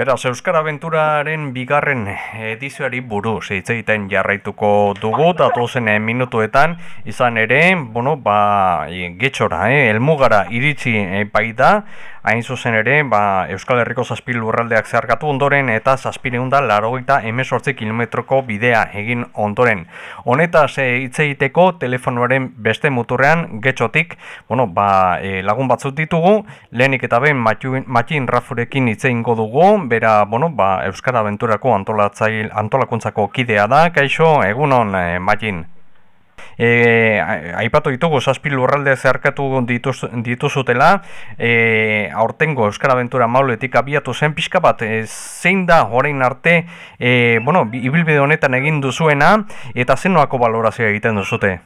Beraz, Euskara Aventuraren bigarren edizioari buruz hitz egiten jarraituko dugu datozen minutuetan. Izan ere, bueno, ba, getxora, eh, elmugara iritsi eh, bai da, hain zuzen ere, ba, Euskal Herriko zazpi lurraldeak zeharkatu ondoren eta zazpireunda larogeita emesortzi kilometroko bidea egin ondoren. Honetaz eh, hitz egiteko telefonoaren beste muturrean getxotik, bueno, ba, eh, lagun batzut ditugu, lehenik eta ben Matin Rafurekin hitz egingo dugu, bera, bueno, ba, Euskara Aventurako antolatzail, antolakuntzako kidea da, kaixo, egunon, e, Matin. E, aipatu ditugu, zazpi lurralde zeharkatu dituz, dituzutela, e, aurtengo Euskara Aventura mauletik abiatu zen pixka bat, e, zein da horrein arte, e, bueno, ibilbide honetan egin duzuena, eta zenoako balorazioa egiten duzute?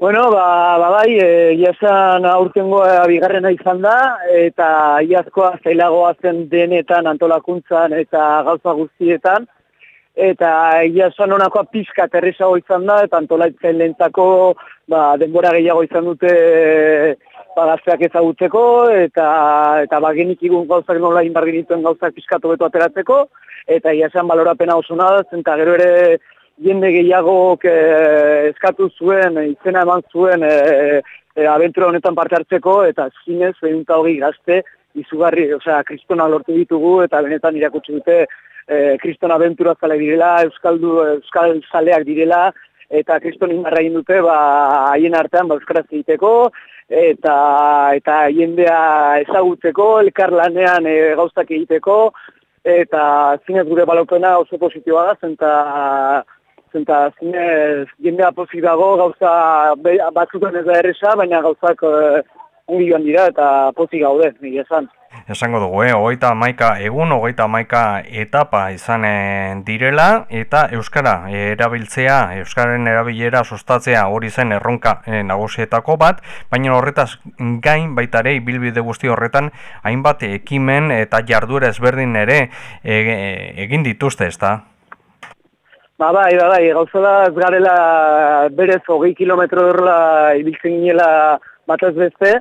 Bueno, ba, ba bai, e, jasan aurtengo bigarrena izan da, eta iazkoa zailagoa zen denetan antolakuntzan eta gauza guztietan, eta jasan honakoa pizka aterrizago izan da, eta antolaitzen lehentzako ba, denbora gehiago izan dute ba, gazteak ezagutzeko, eta, eta ba, genik igun gauzak nola inbarri dituen gauzak pizkatu betu ateratzeko, eta jasan balorapena oso nada, eta gero ere jende gehiago eh, eskatu zuen, izena eman zuen e, e, abentura honetan parte hartzeko, eta zinez, behin hogei gazte, izugarri, osea, kristona lortu ditugu, eta benetan irakutsi dute, e, kristona abentura zale direla, euskaldu, euskal zaleak direla, eta kriston inbarra dute, ba, haien artean, ba, euskaraz egiteko, eta, eta jendea ezagutzeko, elkar lanean e, gauztak egiteko, eta zinez gure balokena oso positiboa da, zenta, zenta zinez jendea pozik dago gauza batzutan ez da erresa, baina gauzak uh, ongi joan dira eta pozik gaude, nire esan. Esango dugu, eh? ogeita maika egun, ogeita maika etapa izan direla, eta Euskara erabiltzea, Euskararen erabilera sustatzea hori zen erronka eh, nagusietako bat, baina horretaz gain baitare bilbide guzti horretan hainbat ekimen eta jarduera ezberdin ere egin dituzte, ezta? Ba, bai, ba, bai, gauza da, ez garela berez hogei kilometro dorla ibiltzen ginela batez beste,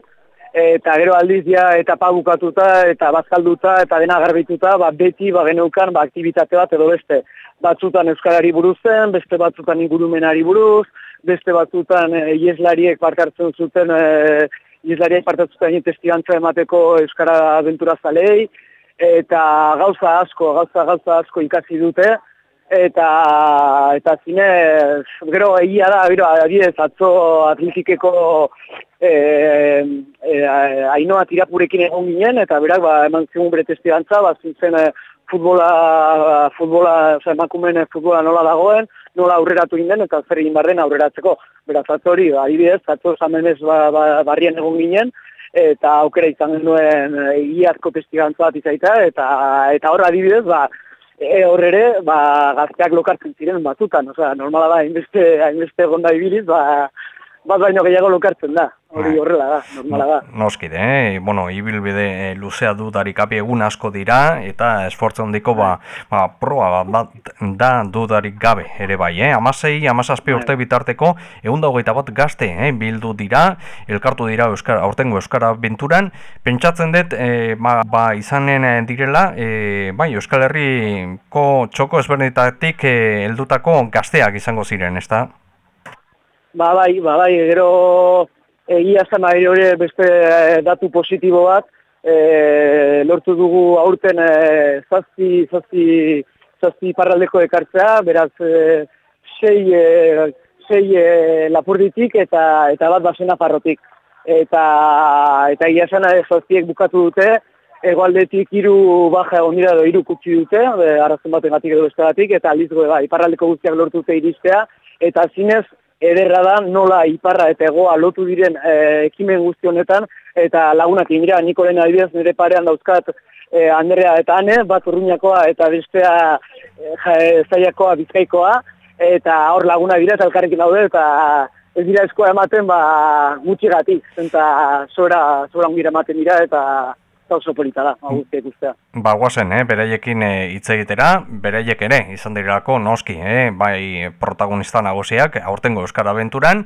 eta gero aldiz ja etapa bukatuta eta bazkalduta eta dena garbituta, ba, beti ba, geneukan ba, aktivitate bat edo beste. Batzutan euskarari buruzen, beste batzutan ingurumenari buruz, beste batzutan e, ieslariek parkartzen zuten, e, ieslariek parkartzen testigantza emateko euskara aventura zalei, eta gauza asko, gauza, gauza asko ikasi dute, eta eta zine gero egia da gero adibidez atzo atletikeko eh e, ainoa tirapurekin egon ginen eta berak ba eman zigun bere testigantza ba zen e, futbola futbola o sea emakumeen futbola nola dagoen nola aurreratu ginen eta zer egin barren aurreratzeko. Beraz atzo hori ba, adibidez atzo samenez ba, ba, barrien egon ginen eta aukera izan genuen egiazko testigantza bat izaita eta eta hor adibidez ba e, hor ere, ba, gazteak lokartzen ziren batutan, osea, normala da, hainbeste, hainbeste gonda ibiliz, ba, bat baino gehiago lokartzen da, hori bai. horrela da, normala da. Noskide, eh? bueno, ibilbide eh, luzea dudarik api egun asko dira, eta esfortze hondiko ba, ba, proa bat da dudarik gabe ere bai, eh? Amasei, amasazpi urte bai. bitarteko, egun hogeita bat gazte, eh? bildu dira, elkartu dira Euskara, aurtengo Euskara Benturan, pentsatzen dut, eh, ba, ba, izanen eh, direla, eh, bai, Euskal Herriko txoko ezberdinetatik eh, heldutako gazteak izango ziren, ez da? Ba bai, ba bai, gero egia zan ari hori beste eh, datu positibo bat, e, lortu dugu aurten e, zazti, zazti, zazti parraldeko ekartzea, beraz e, sei, e, sei e, lapurditik eta eta bat basena parrotik. Eta, eta egia zan zaztiek bukatu dute, egualdetik hiru baja egon dira edo hiru kutsi dute, arrazen baten gatik edo beste gatik, eta alizko bai, iparraldeko guztiak lortu dute iristea, eta zinez ederra da nola iparra eta egoa lotu diren e, ekimen guzti honetan eta lagunak ingira Nikoren adibidez nire parean dauzkat e, Andrea eta Ane, bat urruñakoa eta bestea e, zaiakoa bizkaikoa eta hor laguna dira eta elkarrekin daude eta ez dira eskoa ematen ba gutxigatik eta zora zora ematen dira eta oso polita da, aguztiek ustea. Ba, guazen, eh, bereiekin eh, hitz egitera, bereiek ere, izan direlako noski, eh, bai protagonista nagusiak, aurtengo Euskara Aventuran,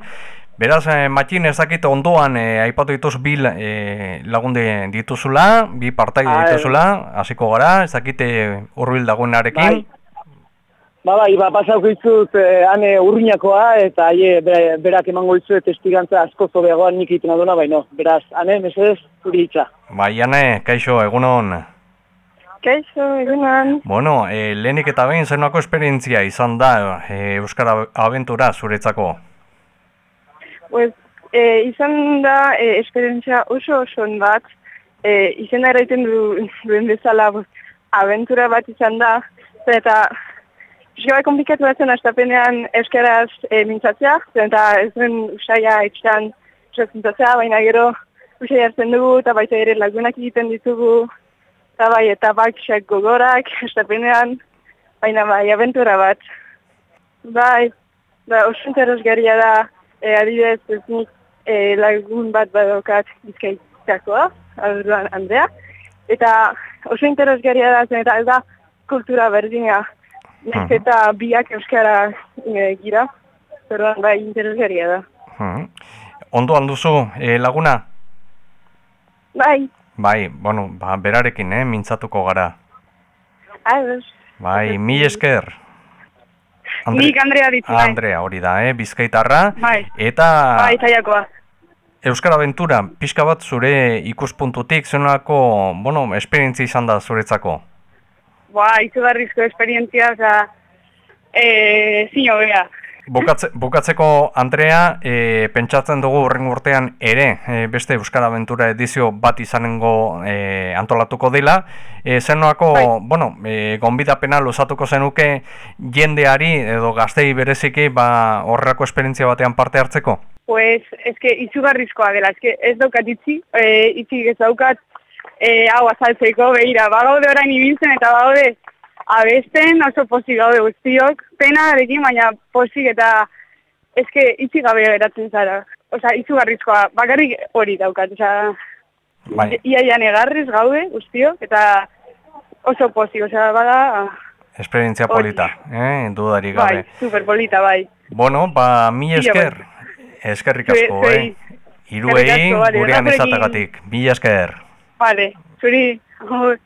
Beraz, eh, Matxin, ez dakit ondoan eh, aipatu dituz bi la- eh, lagunde dituzula, bi partai Ah, dituzula, hasiko gara, ez dakit eh, hurbil dagoenarekin. Bai. Ba, bai, ba, pasauko izut, eh, ane urruñakoa, eta haie, be, berak emango izut testigantza asko zobeagoan nik egiten aduna, baino, beraz, ane, mesedez, zuri hitza. Bai, Jane, kaixo, egunon. Kaixo, egunan. Bueno, eh, lehenik eta behin zenako esperientzia izan da eh, Euskara Aventura zuretzako. Pues, e, izan da e, esperientzia oso oso bat, e, izena eraiten du, duen bezala aventura bat izan da, eta pixka bat komplikatu batzen astapenean euskaraz e, mintzatzea, eta ez duen usaia etxean euskaraz mintzatzea, baina gero usai hartzen dugu, eta baita ere lagunak egiten ditugu, eta bai, eta bakxak gogorak astapenean, baina bai, aventura bat. Bai, da, oso interesgarria da, e, adibidez, ez nik e, lagun bat badokat bizkaitakoa, Andrea, eta oso interesgarria da, zen eta ez da kultura berdina, Mhm. eta biak euskara e, gira, orduan bai interesgarria da. Hmm. Ondo duzu eh, laguna? Bai, Bai, bueno, ba, berarekin, eh, mintzatuko gara. ados. Bai, mi esker. Nik Andrea ditzu, bai. Andrea, hori da, eh, bizkaitarra. Bai. Eta Bai, zaiakoa. Euskara Aventura, pixka bat zure ikuspuntutik, zenolako, bueno, esperientzia izan da zuretzako. Ba, izugarrizko esperientzia, oza, e, zino bea. Bukatze, bukatzeko, Andrea, e, pentsatzen dugu horren urtean ere, e, beste Euskara Aventura edizio bat izanengo e, antolatuko dela. E, zenolako, Bai. bueno, e, gonbidapena luzatuko zenuke jendeari edo gaztei bereziki ba, horrelako esperientzia batean parte hartzeko? Pues, eske, izugarrizkoa dela, eske, ez daukat itzi, e, itzi ez daukat, e, hau azaltzeko, behira, bagaude orain ibiltzen eta bagaude abesten oso pozik gaude guztiok, pena arekin, baina pozik eta eske itzi gabe geratzen zara. Osa, izugarrizkoa, bakarrik hori daukat, osa, Bai, iaian egarriz gaude guztiok, eta oso pozik, osa, bada, esperientzia polita, eh, dudarik gabe. bai, superpolita, bai. Bueno, ba, mi esker, eskerrik Zue- asko, eh? Eskerrik bale, gurean izatagatik, mila esker. Vale, zuri, agur.